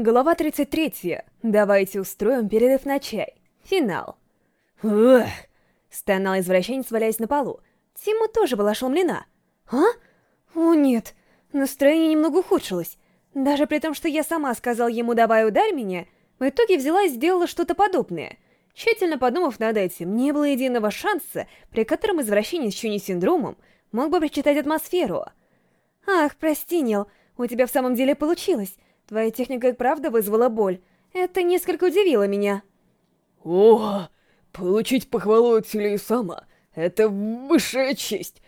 Глава 33. Давайте устроим перерыв на чай. Финал. Ugh. Стонал извращенец, валяясь на полу. Тима тоже была ошеломлена. А? О нет, настроение немного ухудшилось. Даже при том, что я сама сказал ему «давай ударь меня», в итоге взяла и сделала что-то подобное. Тщательно подумав над этим, не было единого шанса, при котором извращенец с не синдромом мог бы прочитать атмосферу. Ах, прости, Нил, у тебя в самом деле получилось. Твоя техника и правда вызвала боль. Это несколько удивило меня. О, получить похвалу от Сама — это высшая честь.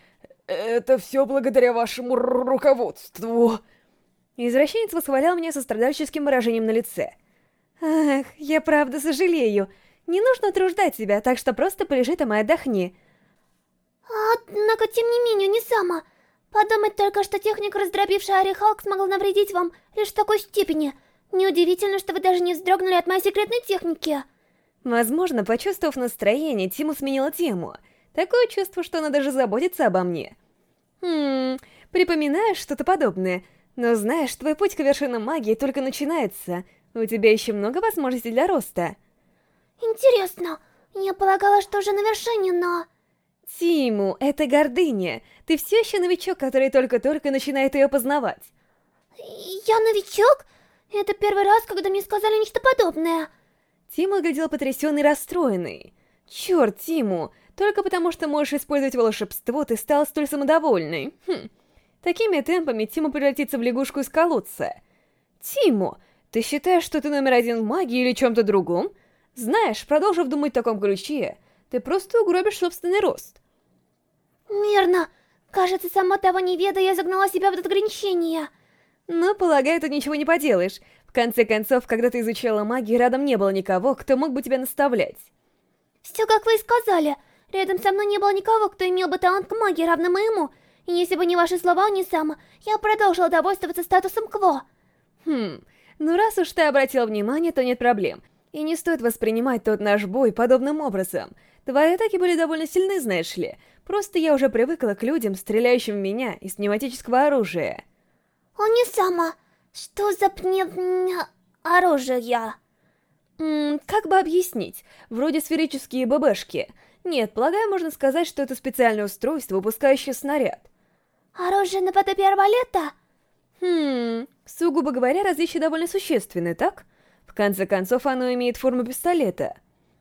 Это все благодаря вашему руководству. Извращенец восхвалял меня со страдальческим выражением на лице. Ах, я правда сожалею. Не нужно утруждать себя, так что просто полежи там и отдохни. Однако, тем не менее, не сама. Подумать только, что техника, раздробившая Ари Халк, смогла навредить вам лишь в такой степени. Неудивительно, что вы даже не вздрогнули от моей секретной техники. Возможно, почувствовав настроение, Тиму сменила тему. Такое чувство, что она даже заботится обо мне. Хм, припоминаешь что-то подобное. Но знаешь, твой путь к вершинам магии только начинается. У тебя еще много возможностей для роста. Интересно, я полагала, что уже на вершине, но... Тиму, это гордыня. Ты все еще новичок, который только-только начинает ее познавать. Я новичок? Это первый раз, когда мне сказали нечто подобное. Тиму выглядел потрясенный и расстроенный. Черт, Тиму, только потому что можешь использовать волшебство, ты стал столь самодовольный. Хм. Такими темпами Тиму превратится в лягушку из колодца. Тиму, ты считаешь, что ты номер один в магии или чем-то другом? Знаешь, продолжив думать в таком ключе, ты просто угробишь собственный рост. Верно. Кажется, сама того не ведая, я загнала себя в это ограничение. Но, полагаю, тут ничего не поделаешь. В конце концов, когда ты изучала магию, рядом не было никого, кто мог бы тебя наставлять. Все как вы и сказали. Рядом со мной не было никого, кто имел бы талант к магии, равно моему. И если бы не ваши слова, не сама, я продолжила довольствоваться статусом Кво. Хм, ну раз уж ты обратил внимание, то нет проблем. И не стоит воспринимать тот наш бой подобным образом. Твои атаки были довольно сильны, знаешь ли. Просто я уже привыкла к людям, стреляющим в меня из пневматического оружия. О, не сама. Что за пневм... оружие? Ммм, как бы объяснить? Вроде сферические ББшки. Нет, полагаю, можно сказать, что это специальное устройство, выпускающее снаряд. Оружие наподобие арбалета? Хм, сугубо говоря, различия довольно существенны, так? В конце концов, оно имеет форму пистолета.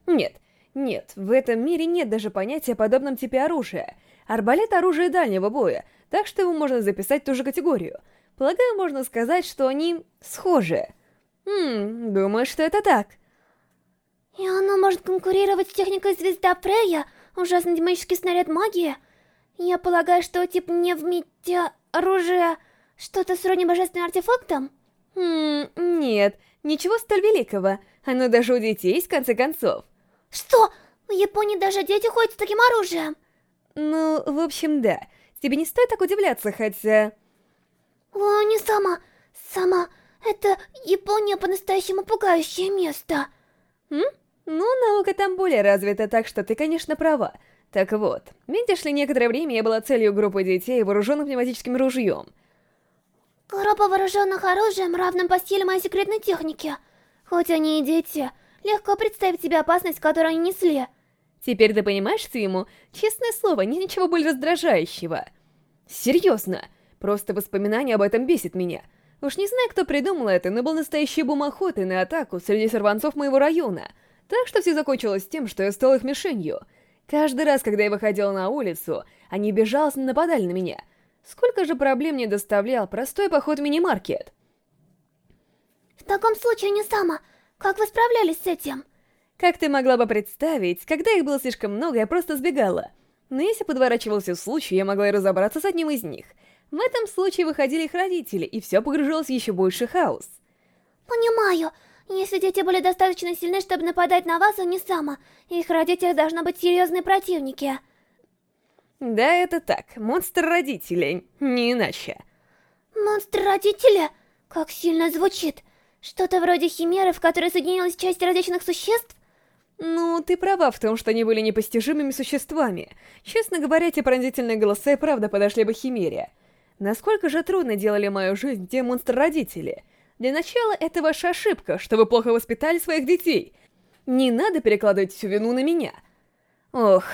Нет, нет, в этом мире нет даже понятия о подобном типе оружия. Арбалет — оружие дальнего боя, так что его можно записать в ту же категорию. Полагаю, можно сказать, что они схожи. Хм, думаю, что это так. И оно может конкурировать с техникой Звезда Прея, ужасный демонический снаряд магии? Я полагаю, что тип не в мете оружия что-то сродни божественным артефактам? Хм, нет, ничего столь великого. Оно даже у детей есть, в конце концов. Что? В Японии даже дети ходят с таким оружием? Ну, в общем, да. Тебе не стоит так удивляться, хотя... О, не сама. Сама. Это Япония по-настоящему пугающее место. М? Ну, наука там более развита, так что ты, конечно, права. Так вот, видишь ли, некоторое время я была целью группы детей, вооруженных пневматическим ружьем. Группа вооруженных оружием, равным по силе моей секретной техники. Хоть они и дети, Легко представить себе опасность, которую они несли. Теперь ты понимаешь, Тиму? Честное слово, нет ничего более раздражающего. Серьезно, просто воспоминание об этом бесит меня. Уж не знаю, кто придумал это, но был настоящий бум охоты на атаку среди сорванцов моего района. Так что все закончилось тем, что я стал их мишенью. Каждый раз, когда я выходил на улицу, они безжалостно нападали на меня. Сколько же проблем мне доставлял простой поход в мини-маркет? В таком случае не сама. Как вы справлялись с этим? Как ты могла бы представить, когда их было слишком много, я просто сбегала. Но если подворачивался случай, я могла и разобраться с одним из них. В этом случае выходили их родители, и все погружалось в еще больше хаос. Понимаю. Если дети были достаточно сильны, чтобы нападать на вас, а не сама, их родители должны быть серьезные противники. Да, это так. Монстр родителей. Не иначе. Монстр родителя? Как сильно звучит. Что-то вроде химеры, в которой соединилась часть различных существ? Ну, ты права в том, что они были непостижимыми существами. Честно говоря, эти пронзительные голоса и правда подошли бы химере. Насколько же трудно делали мою жизнь те монстры-родители. Для начала, это ваша ошибка, что вы плохо воспитали своих детей. Не надо перекладывать всю вину на меня. Ох,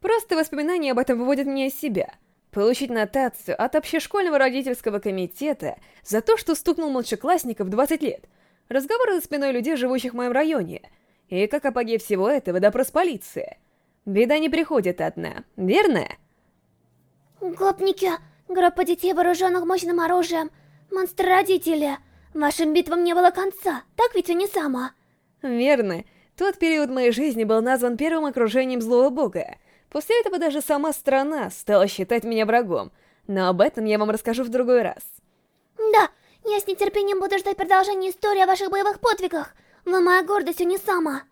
просто воспоминания об этом выводят меня из себя. Получить нотацию от общешкольного родительского комитета за то, что стукнул младшеклассников 20 лет. Разговоры за спиной людей, живущих в моем районе. И как апогей всего этого, допрос полиции. Беда не приходит одна, верно? Гопники, группа детей, вооруженных мощным оружием, монстры-родители. Вашим битвам не было конца, так ведь они сама? Верно. Тот период моей жизни был назван первым окружением злого бога. После этого даже сама страна стала считать меня врагом. Но об этом я вам расскажу в другой раз. Да, я с нетерпением буду ждать продолжения истории о ваших боевых подвигах. Вы моя гордость, а не сама.